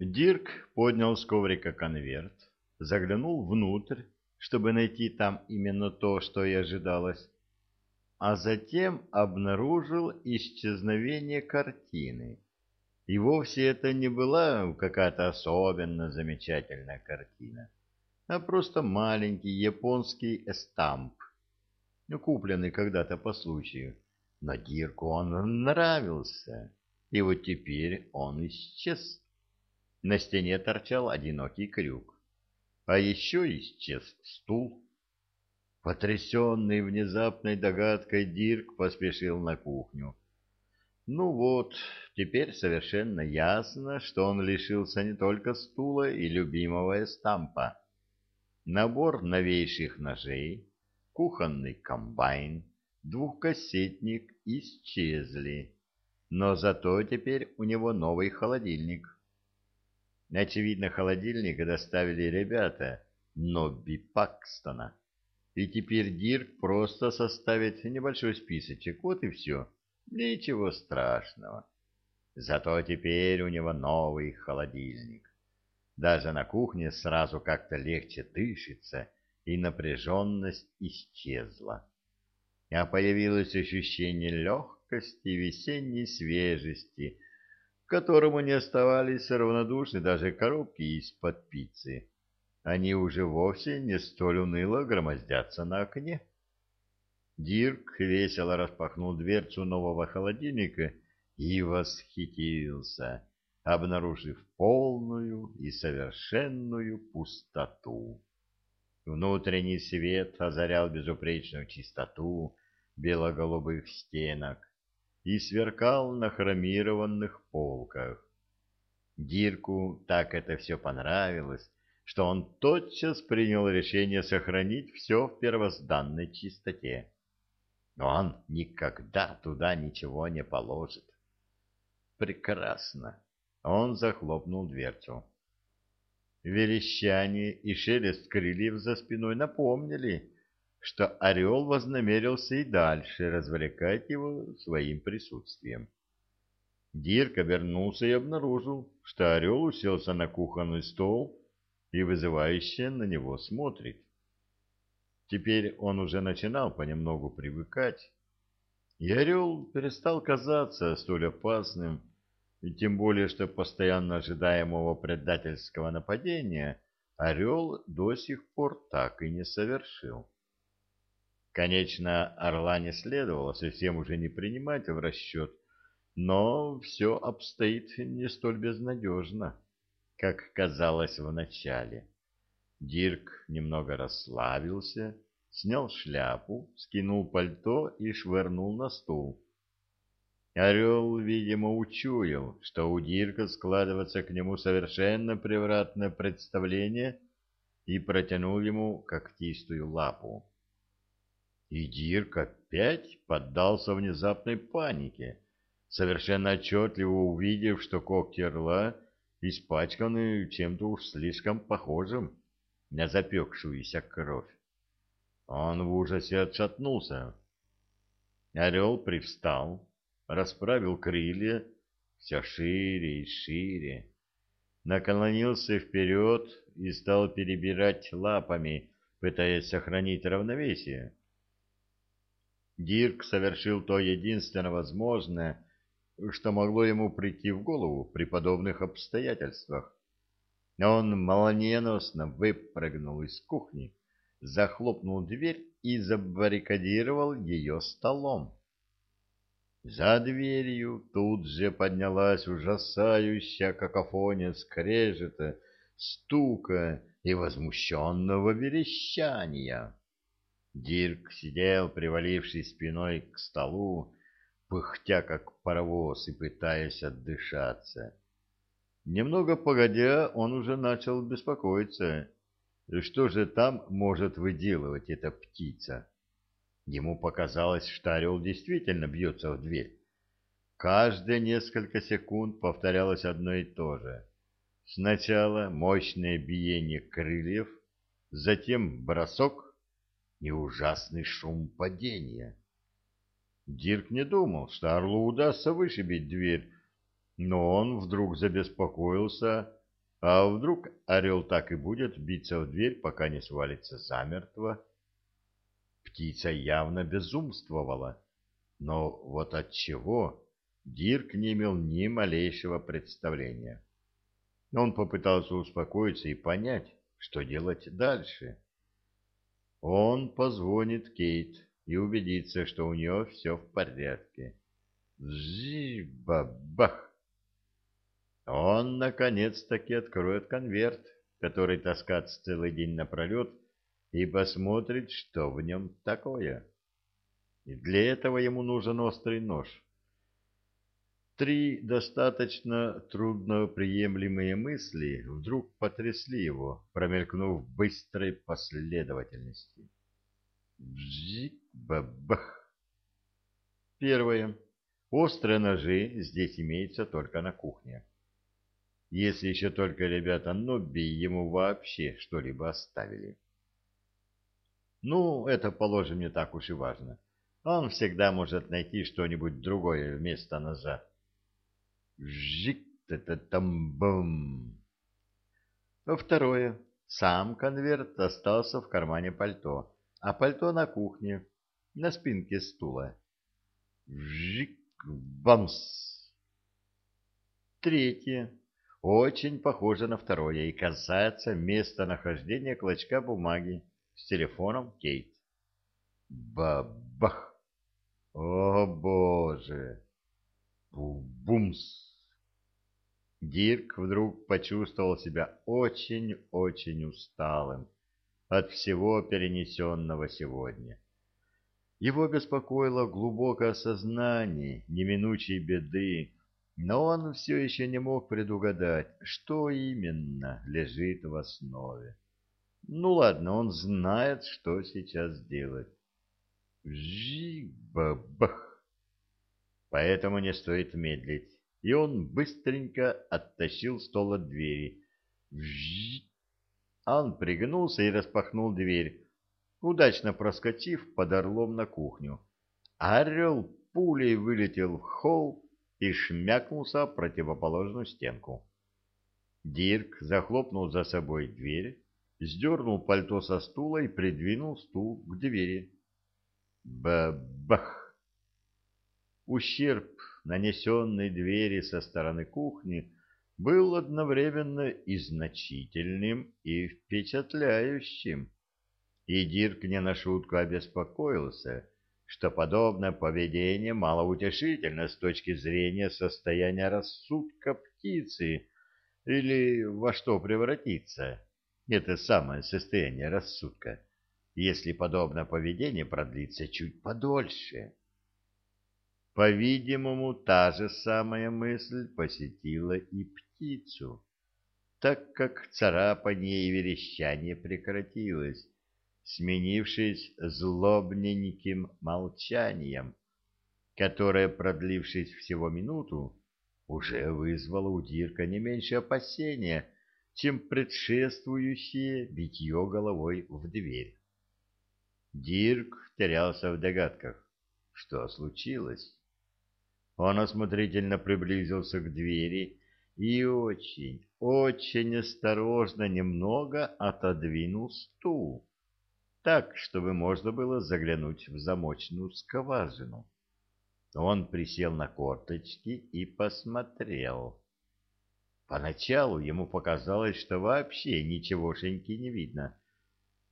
Дирк поднял с коврика конверт, заглянул внутрь, чтобы найти там именно то, что и ожидалось, а затем обнаружил исчезновение картины. И вовсе это не была какая-то особенно замечательная картина, а просто маленький японский эстамп, купленный когда-то по случаю. Но Дирку он нравился, и вот теперь он исчез. На стене торчал одинокий крюк, а еще исчез стул. Потрясенный внезапной догадкой Дирк поспешил на кухню. Ну вот, теперь совершенно ясно, что он лишился не только стула и любимого эстампа. Набор новейших ножей, кухонный комбайн, двухкассетник исчезли, но зато теперь у него новый холодильник. Очевидно, холодильник доставили ребята Нобби Пакстона. И теперь Дирк просто составит небольшой списочек, вот и все. Ничего страшного. Зато теперь у него новый холодильник. Даже на кухне сразу как-то легче дышится, и напряженность исчезла. А появилось ощущение легкости весенней свежести, которому не оставались равнодушны даже коробки из-под пиццы они уже вовсе не столь уныло громоздятся на окне. Дирк весело распахнул дверцу нового холодильника и восхитился, обнаружив полную и совершенную пустоту. Внутренний свет озарял безупречную чистоту бело-голубых стенок и сверкал на хромированных полках. Дирку так это все понравилось, что он тотчас принял решение сохранить все в первозданной чистоте. Но он никогда туда ничего не положит. Прекрасно. Он захлопнул дверцу. Верещание и шелест крыльев за спиной напомнили, что орел вознамерился и дальше развлекать его своим присутствием. Дирк обернулся и обнаружил, что орел уселся на кухонный стол и вызывающе на него смотрит. Теперь он уже начинал понемногу привыкать, и орел перестал казаться столь опасным, и тем более, что постоянно ожидаемого предательского нападения орел до сих пор так и не совершил. Конечно, орла не следовало совсем уже не принимать в расчет, но все обстоит не столь безнадежно как казалось вначале. Дирк немного расслабился, снял шляпу, скинул пальто и швырнул на стул. Орел, видимо, учуял, что у Дирка складывается к нему совершенно превратное представление и протянул ему когтистую лапу. И Дирк опять поддался внезапной панике, совершенно отчетливо увидев, что когти орла испачканный чем-то уж слишком похожим на запекшуюся кровь. Он в ужасе отшатнулся. Орел привстал, расправил крылья все шире и шире, наклонился вперед и стал перебирать лапами, пытаясь сохранить равновесие. Дирк совершил то единственно возможное, что могло ему прийти в голову при подобных обстоятельствах. Он молниеносно выпрыгнул из кухни, захлопнул дверь и забаррикадировал ее столом. За дверью тут же поднялась ужасающая какофония скрежета, стука и возмущенного верещания. Дирк сидел, привалившись спиной к столу, пыхтя как паровоз и пытаясь отдышаться. Немного погодя, он уже начал беспокоиться. Что же там может выделывать эта птица? Ему показалось, что орел действительно бьется в дверь. Каждые несколько секунд повторялось одно и то же. Сначала мощное биение крыльев, затем бросок и ужасный шум падения. Дирк не думал, что Орлу удастся вышибить дверь, но он вдруг забеспокоился А вдруг орел так и будет биться в дверь, пока не свалится замертво? Птица явно безумствовала, но вот от чего Дирк не имел ни малейшего представления. Он попытался успокоиться и понять, что делать дальше. Он позвонит Кейт и убедится, что у нее все в порядке. Жи-ба-бах! Он, наконец-таки, откроет конверт, который таскаться целый день напролет, и посмотрит, что в нем такое. И для этого ему нужен острый нож. Три достаточно трудноприемлемые мысли вдруг потрясли его, промелькнув в быстрой последовательности. Бжик-бабах! Первое. Острые ножи здесь имеются только на кухне если еще только ребята Нобби ему вообще что-либо оставили. Ну, это, положим, не так уж и важно. Он всегда может найти что-нибудь другое вместо ножа. Жик-та-та-там-бум. Второе. Сам конверт остался в кармане пальто, а пальто на кухне, на спинке стула. Жик-бамс. Третье очень похоже на второе и касается местонахождения клочка бумаги с телефоном Кейт. Бабах! О, боже! Бумс! Дирк вдруг почувствовал себя очень-очень усталым от всего перенесенного сегодня. Его беспокоило глубокое осознание неминучей беды, но он все еще не мог предугадать, что именно лежит в основе. Ну ладно, он знает, что сейчас делать. Жи-ба-бах! Поэтому не стоит медлить. И он быстренько оттащил стол от двери. Вжи! Он пригнулся и распахнул дверь, удачно проскочив под орлом на кухню. Орел пулей вылетел в холл и шмякнулся в противоположную стенку. Дирк захлопнул за собой дверь, сдернул пальто со стула и придвинул стул к двери. Бабах! Ущерб, нанесенный двери со стороны кухни, был одновременно и значительным, и впечатляющим. И Дирк не на шутку обеспокоился — что подобное поведение малоутешительно с точки зрения состояния рассудка птицы или во что превратится это самое состояние рассудка, если подобное поведение продлится чуть подольше. По-видимому, та же самая мысль посетила и птицу, так как царапание и верещание прекратилось, сменившись злобненьким молчанием, которое, продлившись всего минуту, уже вызвало у Дирка не меньше опасения, чем предшествующее битье головой в дверь. Дирк терялся в догадках, что случилось. Он осмотрительно приблизился к двери и очень, очень осторожно немного отодвинул стул так, чтобы можно было заглянуть в замочную скважину. Он присел на корточки и посмотрел. Поначалу ему показалось, что вообще ничегошеньки не видно.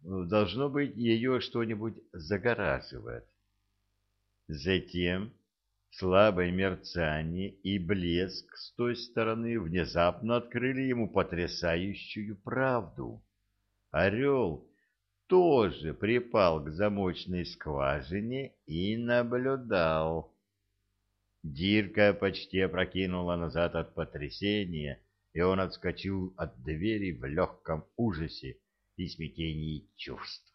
Должно быть, ее что-нибудь загораживает. Затем слабое мерцание и блеск с той стороны внезапно открыли ему потрясающую правду. Орел тоже припал к замочной скважине и наблюдал. Дирка почти опрокинула назад от потрясения, и он отскочил от двери в легком ужасе и смятении чувств.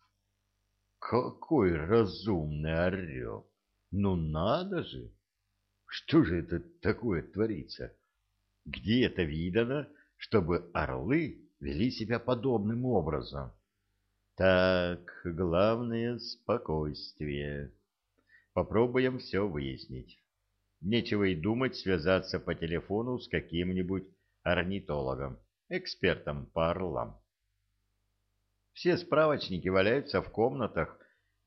Какой разумный орел! Ну надо же! Что же это такое творится? Где это видано, чтобы орлы вели себя подобным образом? Так, главное — спокойствие. Попробуем все выяснить. Нечего и думать связаться по телефону с каким-нибудь орнитологом. экспертом по орлам. Все справочники валяются в комнатах,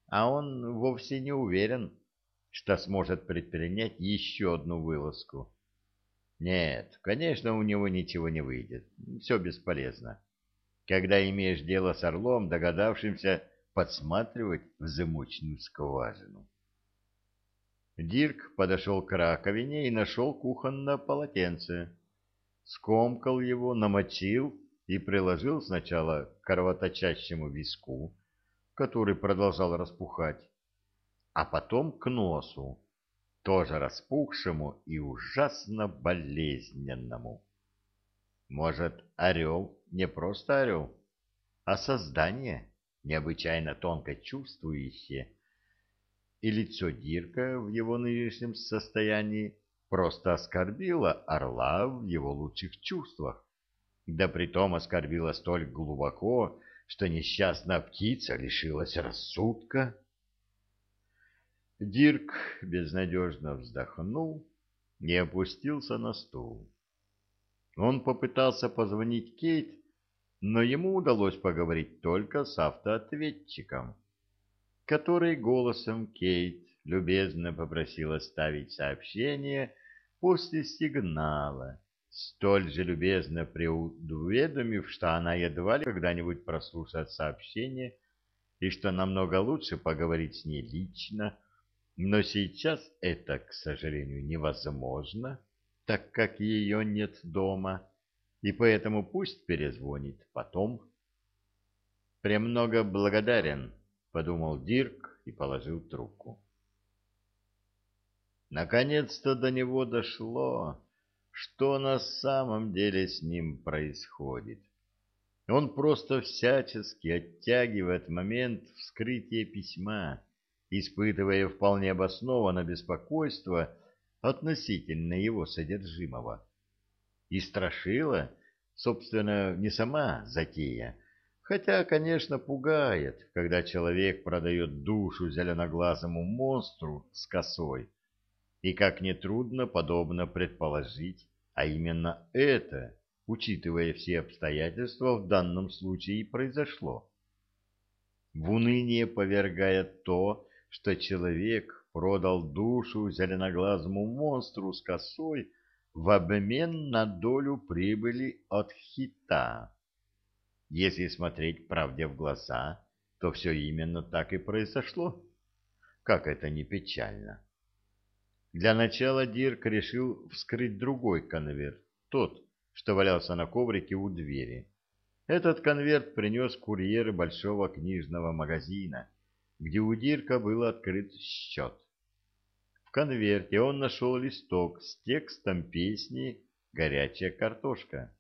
а он вовсе не уверен, что сможет предпринять еще одну вылазку. Нет, конечно, у него ничего не выйдет. Все бесполезно. Когда имеешь дело с орлом, догадавшимся подсматривать в замочную скважину. Дирк подошел к раковине и нашел кухонное полотенце. Скомкал его, намочил и приложил сначала к кровоточащему виску, который продолжал распухать, а потом к носу, тоже распухшему и ужасно болезненному. Может, орел не просто орел, а создание, необычайно тонко чувствующее, и лицо Дирка в его нынешнем состоянии просто оскорбило орла в его лучших чувствах, да притом оскорбило столь глубоко, что несчастная птица лишилась рассудка. Дирк безнадежно вздохнул и опустился на стул. Он попытался позвонить Кейт, но ему удалось поговорить только с автоответчиком, который голосом Кейт любезно попросил оставить сообщение после сигнала, столь же любезно преуведомив, что она едва ли когда-нибудь прослушает сообщение и что намного лучше поговорить с ней лично, но сейчас это, к сожалению, невозможно, так как ее нет дома, и поэтому пусть перезвонит потом. «Премного благодарен», — подумал Дирк и положил трубку. Наконец-то до него дошло, что на самом деле с ним происходит. Он просто всячески оттягивает момент вскрытия письма, испытывая вполне обоснованно беспокойство относительно его содержимого. И страшила, собственно, не сама затея, хотя, конечно, пугает, когда человек продает душу зеленоглазому монстру с косой, и, как нетрудно, подобно предположить, а именно это, учитывая все обстоятельства, в данном случае и произошло. В уныние повергает то, что человек продал душу зеленоглазому монстру с косой в обмен на долю прибыли от хита. Если смотреть правде в глаза, то все именно так и произошло. Как это не печально. Для начала Дирк решил вскрыть другой конверт, тот, что валялся на коврике у двери. Этот конверт принес курьер большого книжного магазина, где у Дирка был открыт счет. В конверте он нашел листок с текстом песни «Горячая картошка».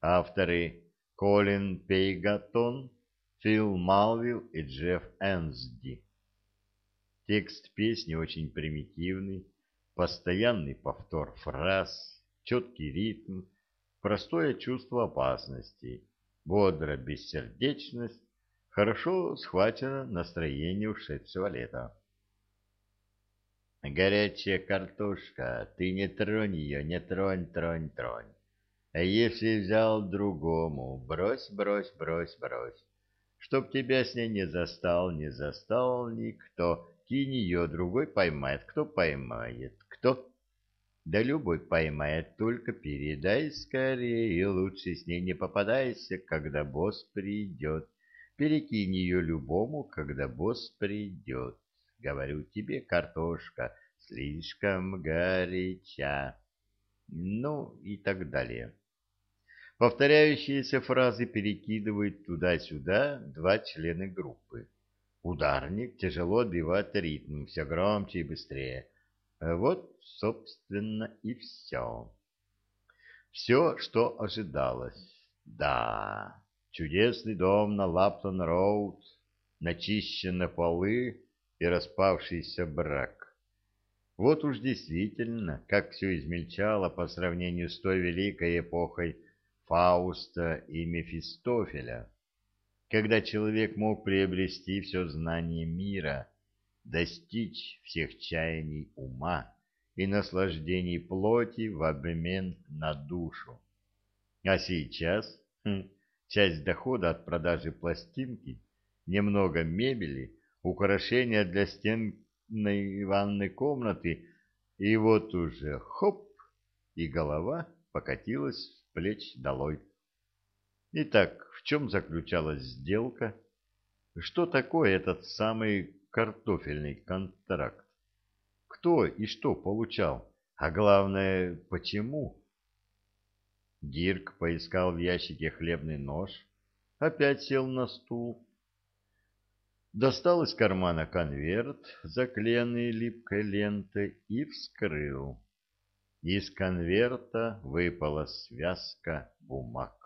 Авторы Колин Пейгатон, Фил Малвилл и Джефф Энсди. Текст песни очень примитивный, постоянный повтор фраз, четкий ритм, простое чувство опасности, бодрая бессердечность, хорошо схвачено настроение ушедшего лета. Горячая картошка, ты не тронь ее, не тронь, тронь, тронь. А если взял другому, брось, брось, брось, брось. Чтоб тебя с ней не застал, не застал никто, кинь ее, другой поймает, кто поймает, кто? Да любой поймает, только передай скорее, и лучше с ней не попадайся, когда босс придет. Перекинь ее любому, когда босс придет. Говорю тебе, картошка, слишком горяча. Ну и так далее. Повторяющиеся фразы перекидывают туда-сюда два члена группы. Ударник тяжело отбивает ритм, все громче и быстрее. Вот, собственно, и все. Все, что ожидалось. Да, чудесный дом на Лаптон-Роуд, начищены полы и распавшийся брак. Вот уж действительно, как все измельчало по сравнению с той великой эпохой Фауста и Мефистофеля, когда человек мог приобрести все знание мира — достичь всех чаяний ума и наслаждений плоти в обмен на душу. А сейчас хм, часть дохода от продажи пластинки, немного мебели, украшения для стенной ванной комнаты, и вот уже хоп, и голова покатилась в плеч долой. Итак, в чем заключалась сделка? Что такое этот самый картофельный контракт? Кто и что получал? А главное, почему? Дирк поискал в ящике хлебный нож, опять сел на стул, достал из кармана конверт, заклеенный липкой лентой, и вскрыл. Из конверта выпала связка бумаг.